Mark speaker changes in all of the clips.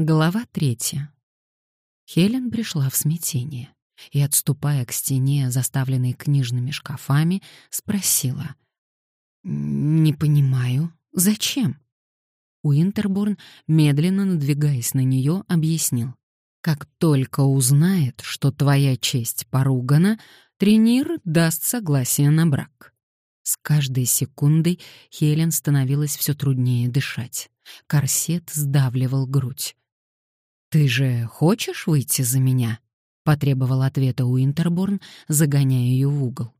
Speaker 1: Глава третья. Хелен пришла в смятение и, отступая к стене, заставленной книжными шкафами, спросила. «Не понимаю, зачем?» Уинтерборн, медленно надвигаясь на нее, объяснил. «Как только узнает, что твоя честь поругана, тренир даст согласие на брак». С каждой секундой Хелен становилось все труднее дышать. Корсет сдавливал грудь. «Ты же хочешь выйти за меня?» — потребовал ответа Уинтерборн, загоняя ее в угол.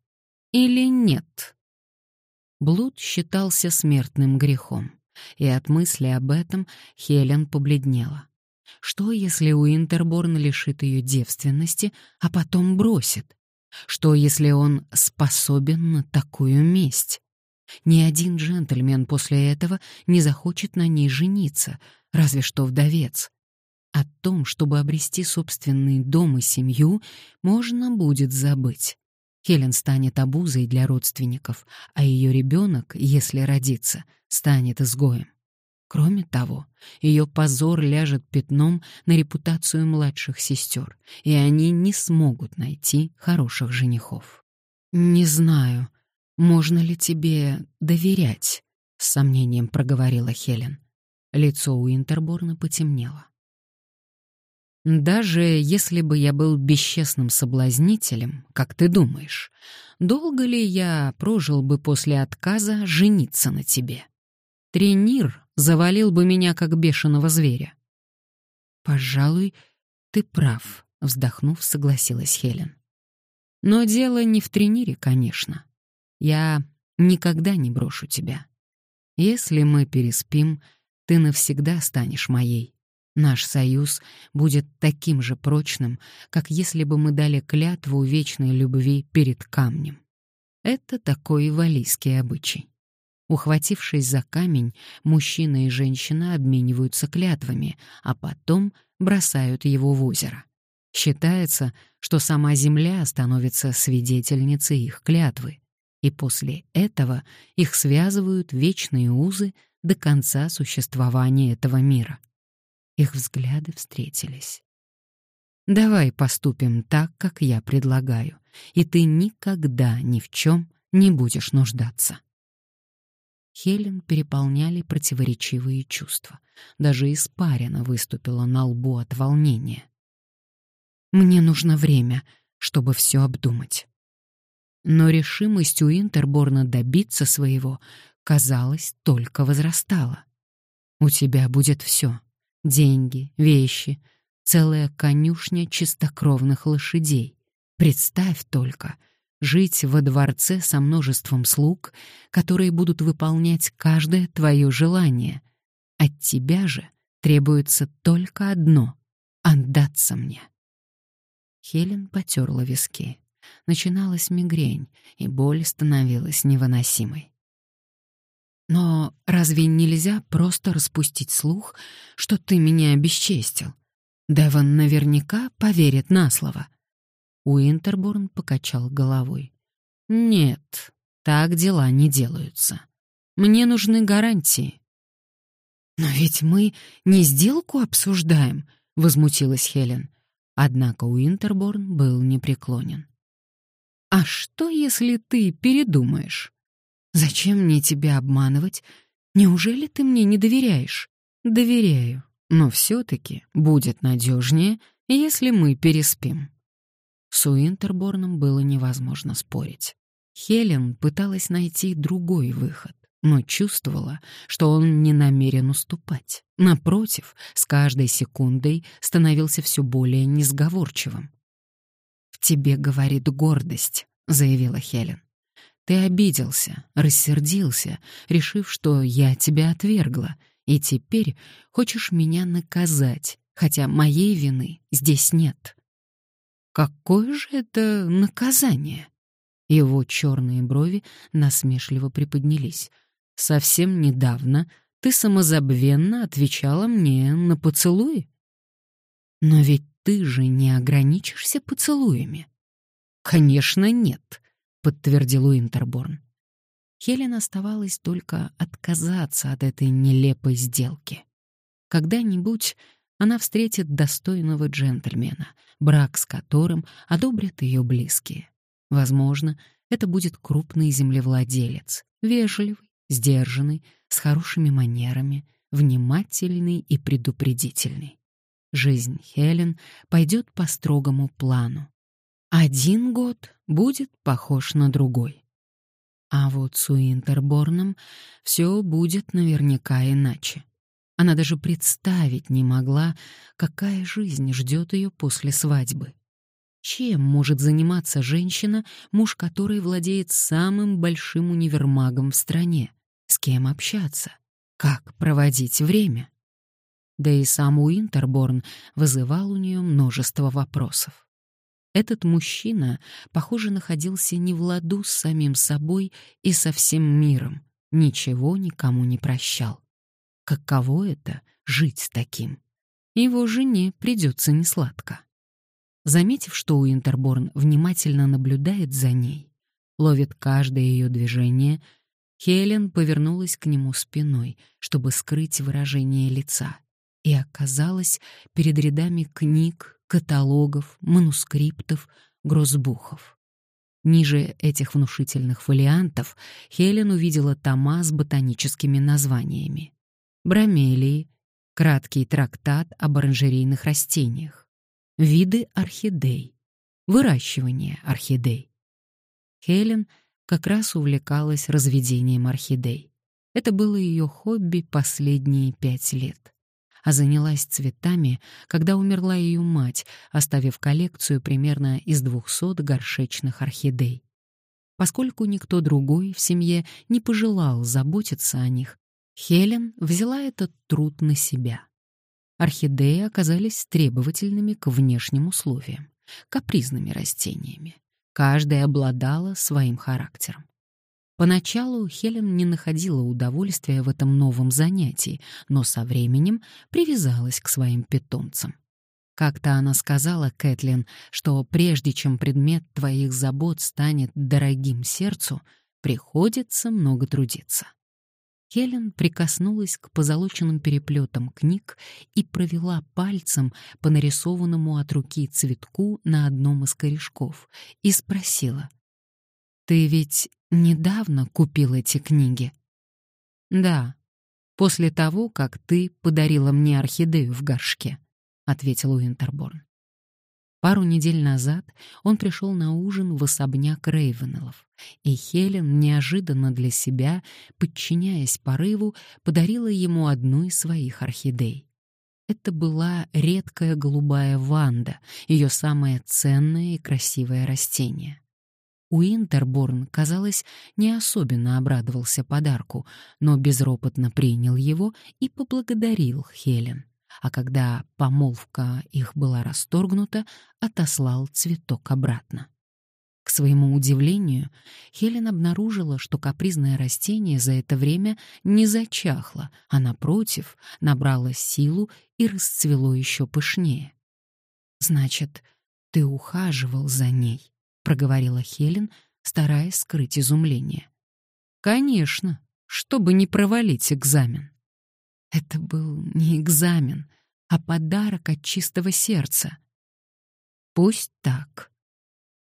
Speaker 1: «Или нет?» Блуд считался смертным грехом, и от мысли об этом Хелен побледнела. Что, если Уинтерборн лишит ее девственности, а потом бросит? Что, если он способен на такую месть? Ни один джентльмен после этого не захочет на ней жениться, разве что вдовец. О том, чтобы обрести собственный дом и семью, можно будет забыть. Хелен станет обузой для родственников, а ее ребенок, если родится, станет изгоем. Кроме того, ее позор ляжет пятном на репутацию младших сестер, и они не смогут найти хороших женихов. «Не знаю, можно ли тебе доверять?» — с сомнением проговорила Хелен. Лицо у Интерборна потемнело. Даже если бы я был бесчестным соблазнителем, как ты думаешь, долго ли я прожил бы после отказа жениться на тебе? Тренир завалил бы меня как бешеного зверя. Пожалуй, ты прав, вздохнув, согласилась Хелен. Но дело не в тренире, конечно. Я никогда не брошу тебя. Если мы переспим, ты навсегда станешь моей. Наш союз будет таким же прочным, как если бы мы дали клятву вечной любви перед камнем. Это такой валийский обычай. Ухватившись за камень, мужчина и женщина обмениваются клятвами, а потом бросают его в озеро. Считается, что сама земля становится свидетельницей их клятвы, и после этого их связывают вечные узы до конца существования этого мира. Их взгляды встретились. «Давай поступим так, как я предлагаю, и ты никогда ни в чем не будешь нуждаться». Хелен переполняли противоречивые чувства. Даже испарина выступила на лбу от волнения. «Мне нужно время, чтобы все обдумать». Но решимость у Интерборна добиться своего, казалось, только возрастала. «У тебя будет все деньги, вещи, целая конюшня чистокровных лошадей. Представь только, жить во дворце со множеством слуг, которые будут выполнять каждое твое желание. От тебя же требуется только одно — отдаться мне. Хелен потерла виски. Начиналась мигрень, и боль становилась невыносимой. Но разве нельзя просто распустить слух, что ты меня обесчестил? Деван наверняка поверит на слово. Уинтерборн покачал головой. Нет, так дела не делаются. Мне нужны гарантии. Но ведь мы не сделку обсуждаем, возмутилась Хелен. Однако Уинтерборн был непреклонен. А что, если ты передумаешь? Зачем мне тебя обманывать? Неужели ты мне не доверяешь? Доверяю, но все-таки будет надежнее, если мы переспим. С Уинтерборном было невозможно спорить. Хелен пыталась найти другой выход, но чувствовала, что он не намерен уступать. Напротив, с каждой секундой становился все более несговорчивым. «В тебе говорит гордость», — заявила Хелен. Ты обиделся, рассердился, решив, что я тебя отвергла, и теперь хочешь меня наказать, хотя моей вины здесь нет. Какое же это наказание? Его черные брови насмешливо приподнялись. Совсем недавно ты самозабвенно отвечала мне на поцелуи. Но ведь ты же не ограничишься поцелуями. Конечно, нет, — подтвердил Уинтерборн. Хелен оставалось только отказаться от этой нелепой сделки. Когда-нибудь Она встретит достойного джентльмена, брак с которым одобрят ее близкие. Возможно, это будет крупный землевладелец, вежливый, сдержанный, с хорошими манерами, внимательный и предупредительный. Жизнь Хелен пойдет по строгому плану. Один год будет похож на другой. А вот с Уинтерборном все будет наверняка иначе. Она даже представить не могла, какая жизнь ждет ее после свадьбы. Чем может заниматься женщина, муж которой владеет самым большим универмагом в стране? С кем общаться? Как проводить время? Да и сам Уинтерборн вызывал у нее множество вопросов. Этот мужчина, похоже, находился не в ладу с самим собой и со всем миром, ничего никому не прощал. Каково это — жить с таким? Его жене придется несладко. Заметив, что Уинтерборн внимательно наблюдает за ней, ловит каждое ее движение, Хелен повернулась к нему спиной, чтобы скрыть выражение лица, и оказалась перед рядами книг, каталогов, манускриптов, грозбухов. Ниже этих внушительных фолиантов Хелен увидела тома с ботаническими названиями. Бромелии, краткий трактат об оранжерейных растениях, виды орхидей, выращивание орхидей. Хелен как раз увлекалась разведением орхидей. Это было ее хобби последние пять лет а занялась цветами, когда умерла ее мать, оставив коллекцию примерно из 200 горшечных орхидей. Поскольку никто другой в семье не пожелал заботиться о них, Хелен взяла этот труд на себя. Орхидеи оказались требовательными к внешним условиям, капризными растениями. Каждая обладала своим характером. Поначалу Хелен не находила удовольствия в этом новом занятии, но со временем привязалась к своим питомцам. Как-то она сказала Кэтлин, что прежде чем предмет твоих забот станет дорогим сердцу, приходится много трудиться. Хелен прикоснулась к позолоченным переплетам книг и провела пальцем по нарисованному от руки цветку на одном из корешков и спросила, «Ты ведь недавно купил эти книги?» «Да, после того, как ты подарила мне орхидею в горшке», — ответил Уинтерборн. Пару недель назад он пришел на ужин в особняк Рейвенеллов, и Хелен неожиданно для себя, подчиняясь порыву, подарила ему одну из своих орхидей. Это была редкая голубая ванда, ее самое ценное и красивое растение. Уинтерборн, казалось, не особенно обрадовался подарку, но безропотно принял его и поблагодарил Хелен. А когда помолвка их была расторгнута, отослал цветок обратно. К своему удивлению, Хелен обнаружила, что капризное растение за это время не зачахло, а, напротив, набрало силу и расцвело еще пышнее. «Значит, ты ухаживал за ней», проговорила Хелен, стараясь скрыть изумление. Конечно, чтобы не провалить экзамен. Это был не экзамен, а подарок от чистого сердца. Пусть так.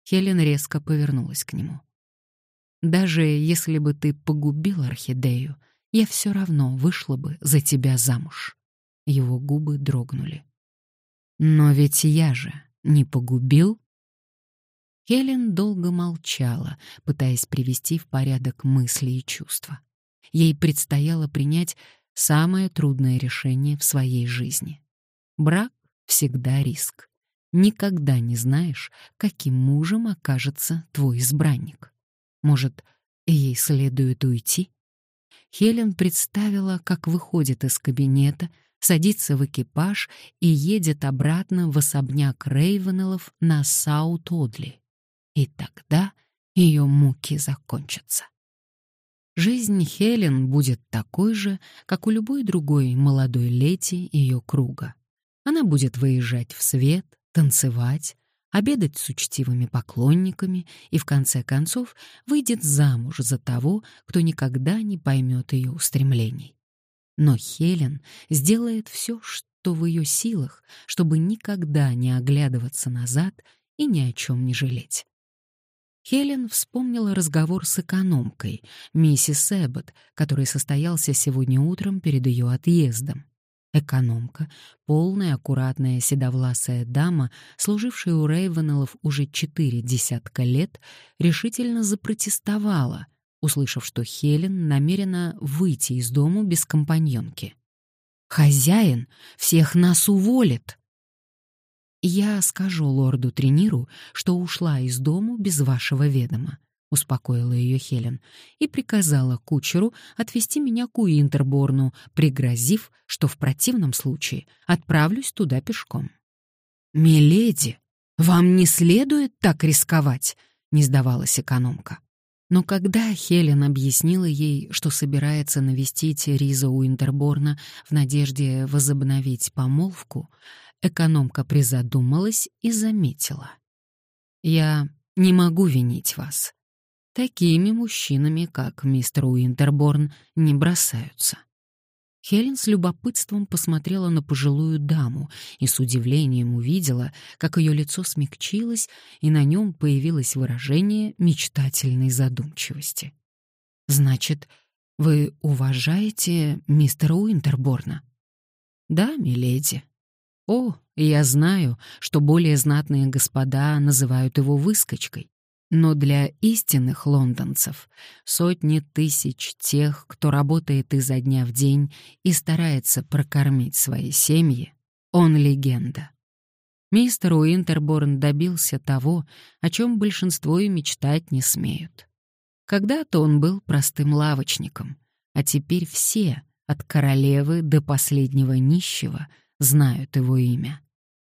Speaker 1: Хелен резко повернулась к нему. Даже если бы ты погубил орхидею, я все равно вышла бы за тебя замуж. Его губы дрогнули. Но ведь я же не погубил Хелен долго молчала, пытаясь привести в порядок мысли и чувства. Ей предстояло принять самое трудное решение в своей жизни. Брак всегда риск. Никогда не знаешь, каким мужем окажется твой избранник. Может, ей следует уйти? Хелен представила, как выходит из кабинета, садится в экипаж и едет обратно в особняк Рейвенеллов на Саут-Одли. И тогда ее муки закончатся. Жизнь Хелен будет такой же, как у любой другой молодой леди ее круга. Она будет выезжать в свет, танцевать, обедать с учтивыми поклонниками и, в конце концов, выйдет замуж за того, кто никогда не поймет ее устремлений. Но Хелен сделает все, что в ее силах, чтобы никогда не оглядываться назад и ни о чем не жалеть. Хелен вспомнила разговор с экономкой, миссис Эббот, который состоялся сегодня утром перед ее отъездом. Экономка, полная, аккуратная, седовласая дама, служившая у Рейвенеллов уже четыре десятка лет, решительно запротестовала, услышав, что Хелен намерена выйти из дому без компаньонки. «Хозяин всех нас уволит!» «Я скажу лорду Трениру, что ушла из дому без вашего ведома», — успокоила ее Хелен, и приказала кучеру отвезти меня к Уинтерборну, пригрозив, что в противном случае отправлюсь туда пешком. «Миледи, вам не следует так рисковать», — не сдавалась экономка. Но когда Хелен объяснила ей, что собирается навестить Риза Уинтерборна в надежде возобновить помолвку, Экономка призадумалась и заметила. «Я не могу винить вас. Такими мужчинами, как мистер Уинтерборн, не бросаются». Хелен с любопытством посмотрела на пожилую даму и с удивлением увидела, как ее лицо смягчилось, и на нем появилось выражение мечтательной задумчивости. «Значит, вы уважаете мистера Уинтерборна?» «Да, миледи», о, я знаю, что более знатные господа называют его выскочкой. Но для истинных лондонцев, сотни тысяч тех, кто работает изо дня в день и старается прокормить свои семьи, он легенда. Мистер Уинтерборн добился того, о чем большинство и мечтать не смеют. Когда-то он был простым лавочником, а теперь все, от королевы до последнего нищего — знают его имя.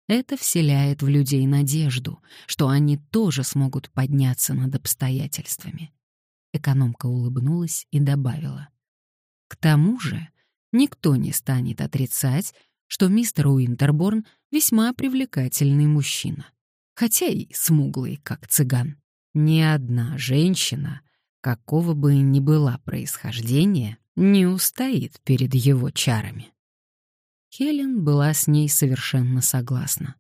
Speaker 1: Это вселяет в людей надежду, что они тоже смогут подняться над обстоятельствами. Экономка улыбнулась и добавила. К тому же никто не станет отрицать, что мистер Уинтерборн весьма привлекательный мужчина, хотя и смуглый, как цыган. Ни одна женщина, какого бы ни была происхождения, не устоит перед его чарами. Хелен была с ней совершенно согласна.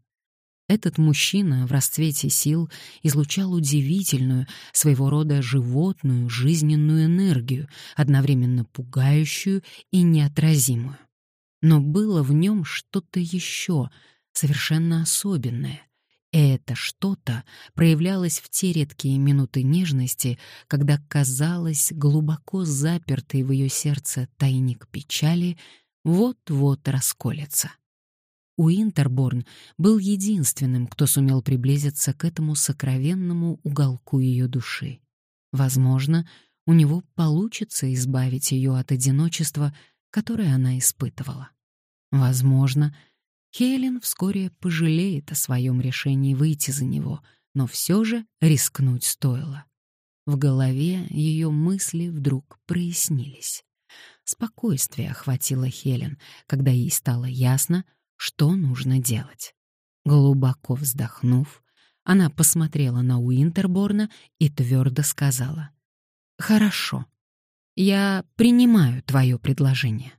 Speaker 1: Этот мужчина в расцвете сил излучал удивительную, своего рода животную, жизненную энергию, одновременно пугающую и неотразимую. Но было в нем что-то еще, совершенно особенное. И это что-то проявлялось в те редкие минуты нежности, когда, казалось, глубоко запертый в ее сердце тайник печали — вот-вот расколется. Уинтерборн был единственным, кто сумел приблизиться к этому сокровенному уголку ее души. Возможно, у него получится избавить ее от одиночества, которое она испытывала. Возможно, Хелен вскоре пожалеет о своем решении выйти за него, но все же рискнуть стоило. В голове ее мысли вдруг прояснились. Спокойствие охватило Хелен, когда ей стало ясно, что нужно делать. Глубоко вздохнув, она посмотрела на Уинтерборна и твердо сказала: "Хорошо. Я принимаю твое предложение".